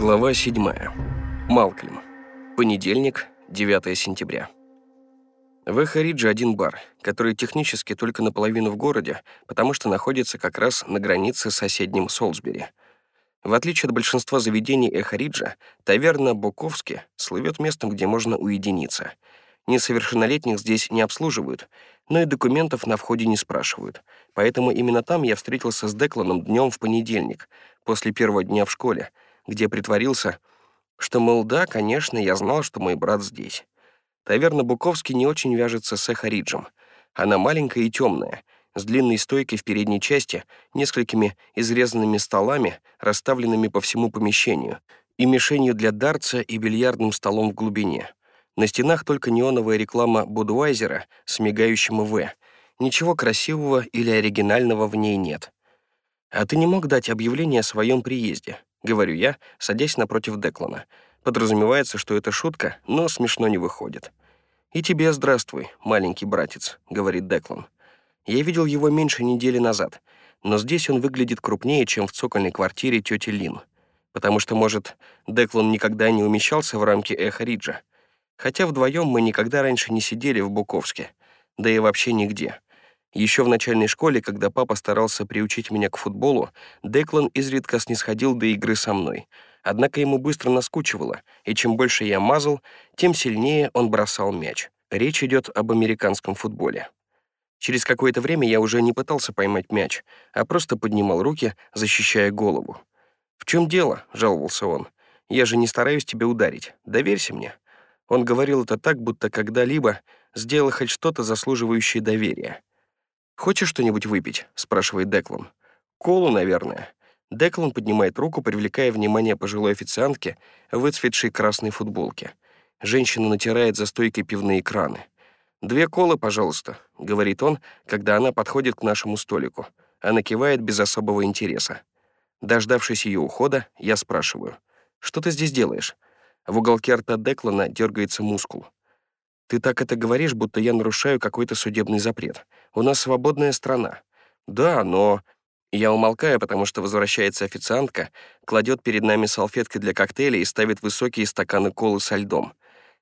Глава 7. Малклим. Понедельник, 9 сентября. В Эхаридже один бар, который технически только наполовину в городе, потому что находится как раз на границе с соседним Солсбери. В отличие от большинства заведений Эхариджа, таверна Буковски слывет местом, где можно уединиться. Несовершеннолетних здесь не обслуживают, но и документов на входе не спрашивают. Поэтому именно там я встретился с Декланом днем в понедельник, после первого дня в школе, где притворился, что, мол, да, конечно, я знал, что мой брат здесь. Таверна Буковский не очень вяжется с Эхариджем. Она маленькая и темная, с длинной стойкой в передней части, несколькими изрезанными столами, расставленными по всему помещению, и мишенью для дартса и бильярдным столом в глубине. На стенах только неоновая реклама Будуайзера с мигающим «В». Ничего красивого или оригинального в ней нет. А ты не мог дать объявление о своем приезде? — говорю я, садясь напротив Деклана. Подразумевается, что это шутка, но смешно не выходит. «И тебе здравствуй, маленький братец», — говорит Деклан. Я видел его меньше недели назад, но здесь он выглядит крупнее, чем в цокольной квартире тети Лин. Потому что, может, Деклан никогда не умещался в рамки Эхо Риджа. Хотя вдвоем мы никогда раньше не сидели в Буковске, да и вообще нигде. Еще в начальной школе, когда папа старался приучить меня к футболу, Деклан изредка снисходил до игры со мной. Однако ему быстро наскучивало, и чем больше я мазал, тем сильнее он бросал мяч. Речь идет об американском футболе. Через какое-то время я уже не пытался поймать мяч, а просто поднимал руки, защищая голову. «В чем дело?» — жаловался он. «Я же не стараюсь тебя ударить. Доверься мне». Он говорил это так, будто когда-либо сделал хоть что-то заслуживающее доверия. «Хочешь что-нибудь выпить?» — спрашивает Деклан. «Колу, наверное». Деклан поднимает руку, привлекая внимание пожилой официантки в выцветшей красной футболке. Женщина натирает за стойкой пивные краны. «Две колы, пожалуйста», — говорит он, когда она подходит к нашему столику. Она кивает без особого интереса. Дождавшись ее ухода, я спрашиваю, «Что ты здесь делаешь?» В уголке рта Деклана дергается мускул. Ты так это говоришь, будто я нарушаю какой-то судебный запрет. У нас свободная страна. Да, но... Я умолкаю, потому что возвращается официантка, кладет перед нами салфетки для коктейля и ставит высокие стаканы колы со льдом.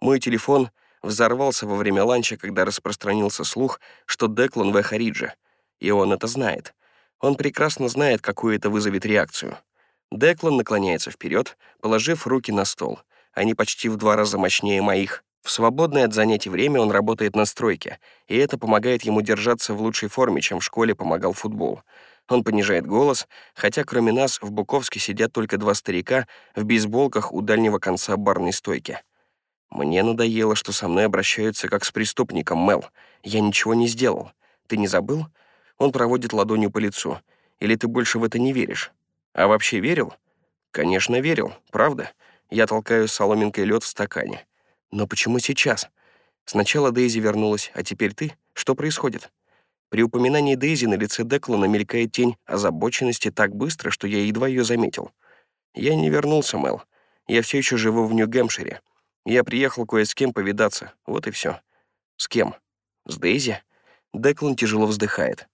Мой телефон взорвался во время ланча, когда распространился слух, что Деклан в Эхаридже. И он это знает. Он прекрасно знает, какую это вызовет реакцию. Деклан наклоняется вперед, положив руки на стол. Они почти в два раза мощнее моих. В свободное от занятий время он работает на стройке, и это помогает ему держаться в лучшей форме, чем в школе помогал футбол. Он понижает голос, хотя кроме нас в Буковске сидят только два старика в бейсболках у дальнего конца барной стойки. Мне надоело, что со мной обращаются как с преступником, Мел. Я ничего не сделал. Ты не забыл? Он проводит ладонью по лицу. Или ты больше в это не веришь? А вообще верил? Конечно, верил, правда. Я толкаю соломинкой лед в стакане. Но почему сейчас? Сначала Дейзи вернулась, а теперь ты? Что происходит? При упоминании Дейзи на лице Деклана мелькает тень озабоченности так быстро, что я едва ее заметил. Я не вернулся, Мел. Я все еще живу в Нью-Гэмпшире. Я приехал кое с кем повидаться. Вот и все. С кем? С Дейзи? Деклан тяжело вздыхает.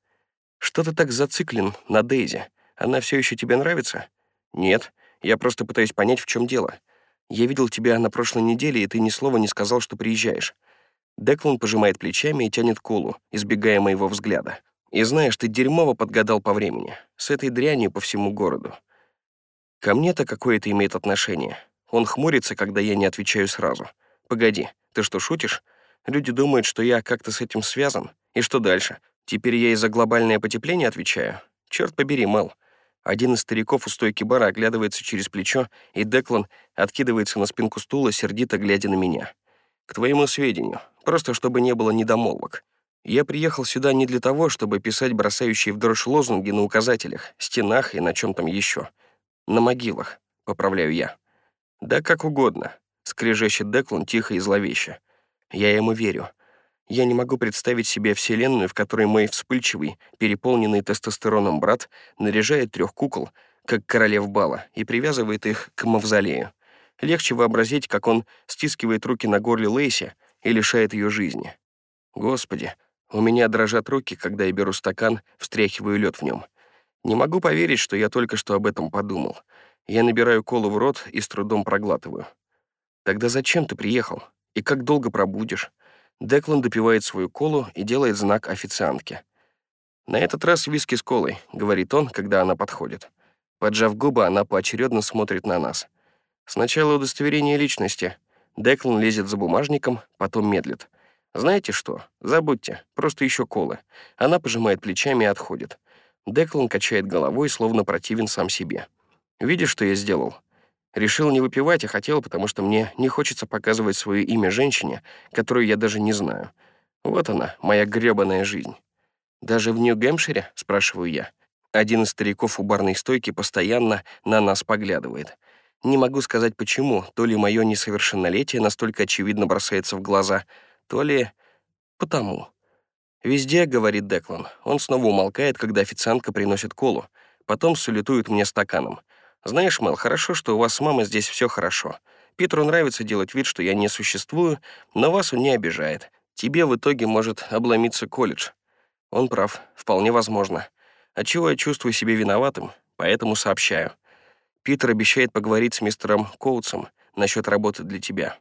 Что ты так зациклен на Дейзи? Она все еще тебе нравится? Нет. Я просто пытаюсь понять, в чем дело. Я видел тебя на прошлой неделе, и ты ни слова не сказал, что приезжаешь». Деклан пожимает плечами и тянет колу, избегая моего взгляда. «И знаешь, ты дерьмово подгадал по времени. С этой дрянью по всему городу. Ко мне-то какое это имеет отношение? Он хмурится, когда я не отвечаю сразу. Погоди, ты что, шутишь? Люди думают, что я как-то с этим связан. И что дальше? Теперь я из-за глобальное потепление отвечаю? Черт побери, Мэл. Один из стариков у стойки бара оглядывается через плечо, и Деклан откидывается на спинку стула, сердито глядя на меня. «К твоему сведению, просто чтобы не было недомолвок. Я приехал сюда не для того, чтобы писать бросающие в дрожь лозунги на указателях, стенах и на чем там еще. На могилах, поправляю я. Да как угодно, скрежещет Деклан тихо и зловеще. Я ему верю. Я не могу представить себе вселенную, в которой мой вспыльчивый, переполненный тестостероном брат наряжает трех кукол, как королев бала, и привязывает их к мавзолею. Легче вообразить, как он стискивает руки на горле Лейси и лишает ее жизни. Господи, у меня дрожат руки, когда я беру стакан, встряхиваю лед в нем. Не могу поверить, что я только что об этом подумал. Я набираю колу в рот и с трудом проглатываю. «Тогда зачем ты приехал? И как долго пробудешь?» Деклан допивает свою колу и делает знак официантке. «На этот раз виски с колой», — говорит он, когда она подходит. Поджав губы, она поочередно смотрит на нас. Сначала удостоверение личности. Деклан лезет за бумажником, потом медлит. «Знаете что? Забудьте. Просто еще колы». Она пожимает плечами и отходит. Деклан качает головой, словно противен сам себе. «Видишь, что я сделал? Решил не выпивать, а хотел, потому что мне не хочется показывать свое имя женщине, которую я даже не знаю. Вот она, моя грёбаная жизнь». «Даже в Нью-Гэмпшире?» — спрашиваю я. Один из стариков у барной стойки постоянно на нас поглядывает. Не могу сказать почему, то ли мое несовершеннолетие настолько очевидно бросается в глаза, то ли потому. «Везде», — говорит Деклан. Он снова умолкает, когда официантка приносит колу. Потом салютует мне стаканом. «Знаешь, Мэл, хорошо, что у вас с мамой здесь все хорошо. Питеру нравится делать вид, что я не существую, но вас он не обижает. Тебе в итоге может обломиться колледж». Он прав, вполне возможно. Отчего я чувствую себя виноватым, поэтому сообщаю. Питер обещает поговорить с мистером Коутсом насчет работы для тебя.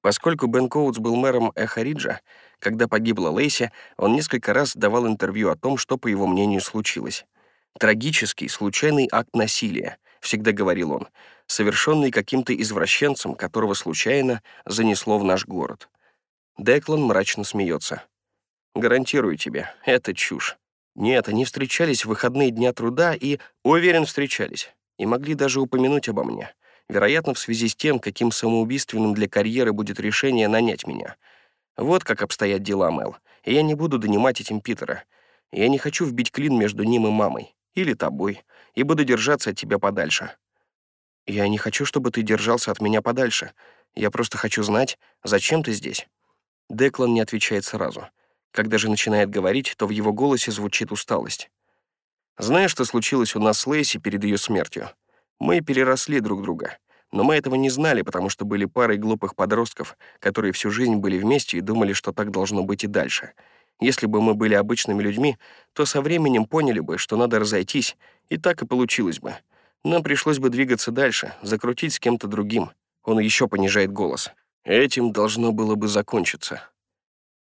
Поскольку Бен Коутс был мэром Эхариджа, когда погибла Лейси, он несколько раз давал интервью о том, что, по его мнению, случилось. «Трагический, случайный акт насилия», — всегда говорил он, совершенный каким-то извращенцем, которого случайно занесло в наш город. Деклан мрачно смеется. «Гарантирую тебе, это чушь. Нет, они встречались в выходные дня труда и, уверен, встречались. И могли даже упомянуть обо мне. Вероятно, в связи с тем, каким самоубийственным для карьеры будет решение нанять меня. Вот как обстоят дела, Мэл. И я не буду донимать этим Питера. Я не хочу вбить клин между ним и мамой. Или тобой. И буду держаться от тебя подальше. Я не хочу, чтобы ты держался от меня подальше. Я просто хочу знать, зачем ты здесь. Деклан не отвечает сразу. Когда же начинает говорить, то в его голосе звучит усталость. Знаешь, что случилось у нас с Лейси перед ее смертью? Мы переросли друг друга. Но мы этого не знали, потому что были парой глупых подростков, которые всю жизнь были вместе и думали, что так должно быть и дальше. Если бы мы были обычными людьми, то со временем поняли бы, что надо разойтись, и так и получилось бы. Нам пришлось бы двигаться дальше, закрутить с кем-то другим. Он еще понижает голос. Этим должно было бы закончиться.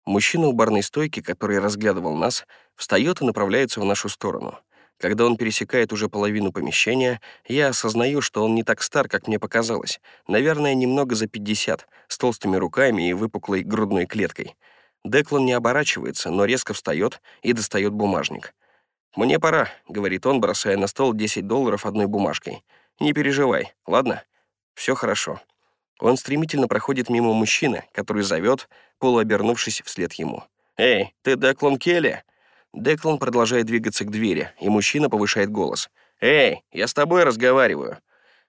Мужчина у барной стойки, который разглядывал нас, встает и направляется в нашу сторону. Когда он пересекает уже половину помещения, я осознаю, что он не так стар, как мне показалось. Наверное, немного за 50, с толстыми руками и выпуклой грудной клеткой. Деклан не оборачивается, но резко встает и достает бумажник. «Мне пора», — говорит он, бросая на стол 10 долларов одной бумажкой. «Не переживай, ладно? Все хорошо». Он стремительно проходит мимо мужчины, который зовет, полуобернувшись вслед ему. «Эй, ты Деклан Келли?» Деклан продолжает двигаться к двери, и мужчина повышает голос. «Эй, я с тобой разговариваю».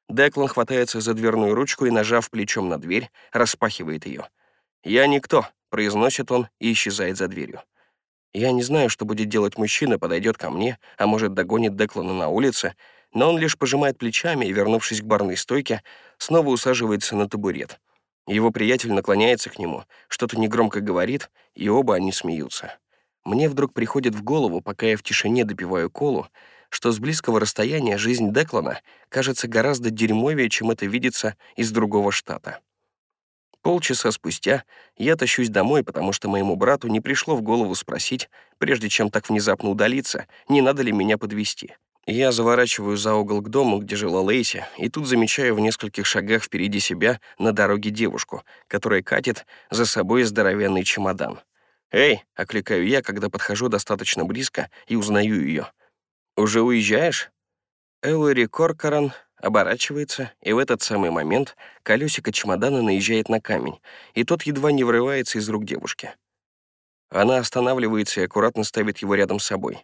Деклан хватается за дверную ручку и, нажав плечом на дверь, распахивает ее. «Я никто», — произносит он и исчезает за дверью. Я не знаю, что будет делать мужчина, подойдет ко мне, а может, догонит Деклана на улице, но он лишь пожимает плечами и, вернувшись к барной стойке, снова усаживается на табурет. Его приятель наклоняется к нему, что-то негромко говорит, и оба они смеются. Мне вдруг приходит в голову, пока я в тишине допиваю колу, что с близкого расстояния жизнь Деклана кажется гораздо дерьмовее, чем это видится из другого штата. Полчаса спустя я тащусь домой, потому что моему брату не пришло в голову спросить, прежде чем так внезапно удалиться, не надо ли меня подвести. Я заворачиваю за угол к дому, где жила Лейси, и тут замечаю в нескольких шагах впереди себя на дороге девушку, которая катит за собой здоровенный чемодан. «Эй!» — окликаю я, когда подхожу достаточно близко и узнаю ее. «Уже уезжаешь?» Эллари Коркоран оборачивается, и в этот самый момент колесико чемодана наезжает на камень, и тот едва не вырывается из рук девушки. Она останавливается и аккуратно ставит его рядом с собой.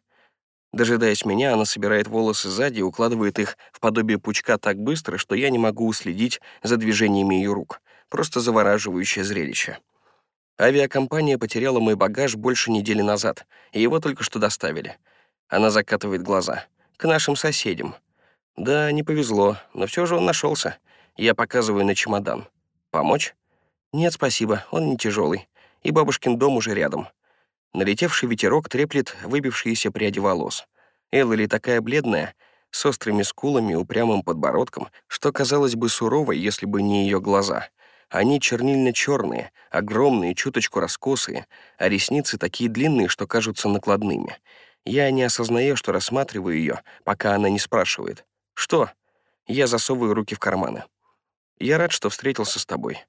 Дожидаясь меня, она собирает волосы сзади и укладывает их в подобие пучка так быстро, что я не могу уследить за движениями ее рук. Просто завораживающее зрелище. Авиакомпания потеряла мой багаж больше недели назад, и его только что доставили. Она закатывает глаза. К нашим соседям. Да, не повезло, но все же он нашелся. Я показываю на чемодан. Помочь? Нет, спасибо, он не тяжелый. И бабушкин дом уже рядом. Налетевший ветерок треплет выбившиеся пряди волос. Эллири такая бледная, с острыми скулами и упрямым подбородком, что казалось бы суровой, если бы не ее глаза. Они чернильно-черные, огромные, чуточку раскосые, а ресницы такие длинные, что кажутся накладными. Я не осознаю, что рассматриваю ее, пока она не спрашивает. «Что?» Я засовываю руки в карманы. «Я рад, что встретился с тобой.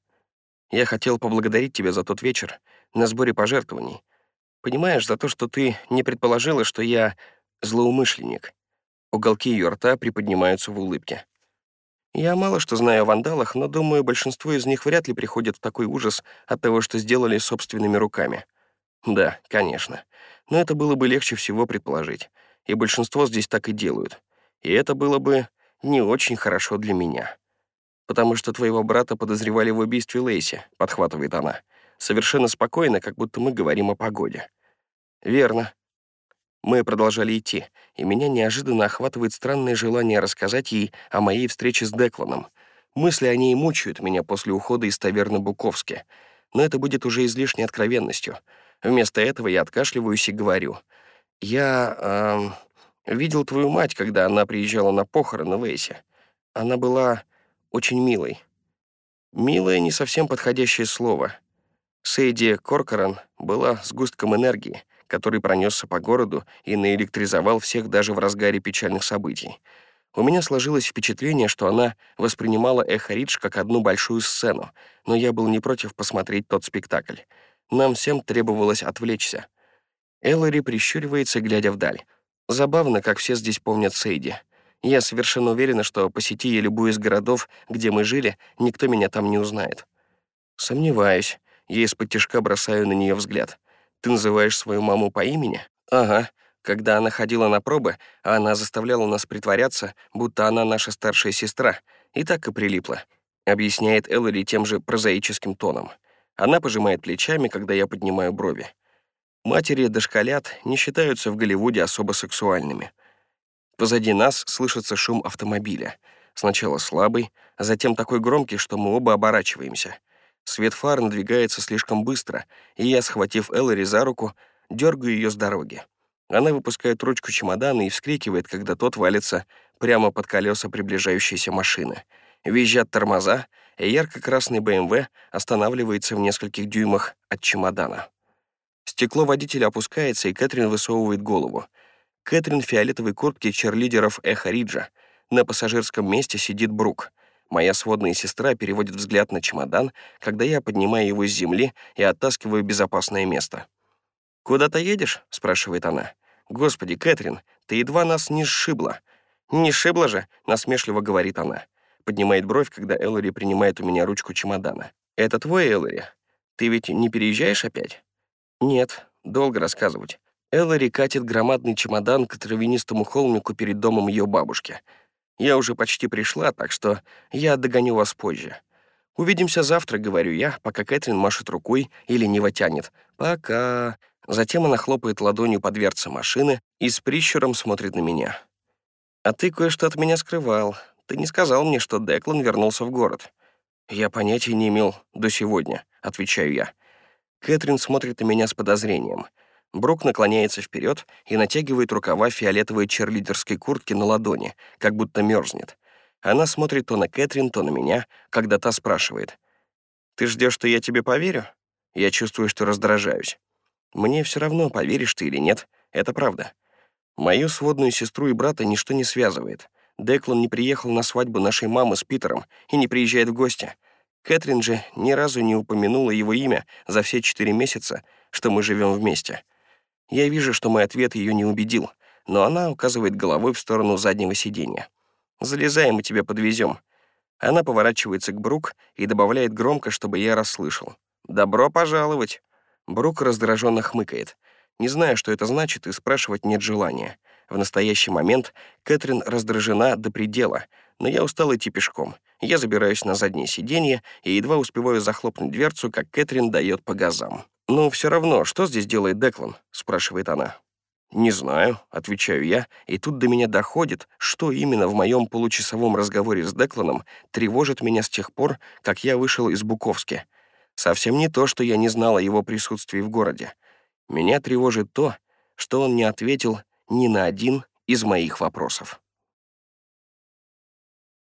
Я хотел поблагодарить тебя за тот вечер на сборе пожертвований. Понимаешь, за то, что ты не предположила, что я злоумышленник. Уголки ее рта приподнимаются в улыбке. Я мало что знаю о вандалах, но думаю, большинство из них вряд ли приходят в такой ужас от того, что сделали собственными руками. Да, конечно. Но это было бы легче всего предположить. И большинство здесь так и делают. И это было бы не очень хорошо для меня. «Потому что твоего брата подозревали в убийстве Лейси», — подхватывает она. «Совершенно спокойно, как будто мы говорим о погоде». «Верно». Мы продолжали идти, и меня неожиданно охватывает странное желание рассказать ей о моей встрече с Декланом. Мысли о ней мучают меня после ухода из таверны Буковски. Но это будет уже излишней откровенностью. Вместо этого я откашливаюсь и говорю. «Я э, видел твою мать, когда она приезжала на похороны Лейси. Она была очень милой. Милое — не совсем подходящее слово. Сейди Коркоран была сгустком энергии, который пронесся по городу и наэлектризовал всех даже в разгаре печальных событий. У меня сложилось впечатление, что она воспринимала Эхо Ридж как одну большую сцену, но я был не против посмотреть тот спектакль. Нам всем требовалось отвлечься. Эллари прищуривается, глядя вдаль. Забавно, как все здесь помнят Сейди — я совершенно уверена, что посети я любую из городов, где мы жили, никто меня там не узнает. Сомневаюсь. Я из-под тяжка бросаю на нее взгляд. Ты называешь свою маму по имени? Ага. Когда она ходила на пробы, она заставляла нас притворяться, будто она наша старшая сестра, и так и прилипла. Объясняет Эллари тем же прозаическим тоном. Она пожимает плечами, когда я поднимаю брови. Матери дошколят не считаются в Голливуде особо сексуальными — Позади нас слышится шум автомобиля. Сначала слабый, а затем такой громкий, что мы оба оборачиваемся. Свет фар надвигается слишком быстро, и я, схватив Эллари за руку, дергаю ее с дороги. Она выпускает ручку чемодана и вскрикивает, когда тот валится прямо под колеса приближающейся машины. Визжат тормоза, и ярко-красный БМВ останавливается в нескольких дюймах от чемодана. Стекло водителя опускается, и Кэтрин высовывает голову. Кэтрин в фиолетовой куртке черлидеров Эхо Риджа. На пассажирском месте сидит Брук. Моя сводная сестра переводит взгляд на чемодан, когда я поднимаю его с земли и оттаскиваю безопасное место. «Куда ты едешь?» — спрашивает она. «Господи, Кэтрин, ты едва нас не сшибла». «Не сшибла же?» — насмешливо говорит она. Поднимает бровь, когда Эллари принимает у меня ручку чемодана. «Это твой, Эллари? Ты ведь не переезжаешь опять?» «Нет, долго рассказывать. Эллари катит громадный чемодан к травянистому холмику перед домом ее бабушки. Я уже почти пришла, так что я догоню вас позже. Увидимся завтра, говорю я, пока Кэтрин машет рукой и лениво тянет. Пока. Затем она хлопает ладонью по дверце машины и с прищуром смотрит на меня. «А ты кое-что от меня скрывал. Ты не сказал мне, что Деклан вернулся в город». «Я понятия не имел до сегодня», — отвечаю я. Кэтрин смотрит на меня с подозрением — Брук наклоняется вперед и натягивает рукава фиолетовой черлидерской куртки на ладони, как будто мерзнет. Она смотрит то на Кэтрин, то на меня, когда та спрашивает. «Ты ждешь, что я тебе поверю?» Я чувствую, что раздражаюсь. Мне все равно, поверишь ты или нет, это правда. Мою сводную сестру и брата ничто не связывает. Деклан не приехал на свадьбу нашей мамы с Питером и не приезжает в гости. Кэтрин же ни разу не упомянула его имя за все четыре месяца, что мы живем вместе. Я вижу, что мой ответ ее не убедил, но она указывает головой в сторону заднего сиденья. «Залезай, мы тебя подвезем». Она поворачивается к Брук и добавляет громко, чтобы я расслышал. «Добро пожаловать!» Брук раздраженно хмыкает. Не знаю, что это значит, и спрашивать нет желания. В настоящий момент Кэтрин раздражена до предела, но я устал идти пешком. Я забираюсь на заднее сиденье и едва успеваю захлопнуть дверцу, как Кэтрин дает по газам. «Ну, все равно, что здесь делает Деклан?» — спрашивает она. «Не знаю», — отвечаю я, и тут до меня доходит, что именно в моем получасовом разговоре с Декланом тревожит меня с тех пор, как я вышел из Буковски. Совсем не то, что я не знал о его присутствии в городе. Меня тревожит то, что он не ответил ни на один из моих вопросов.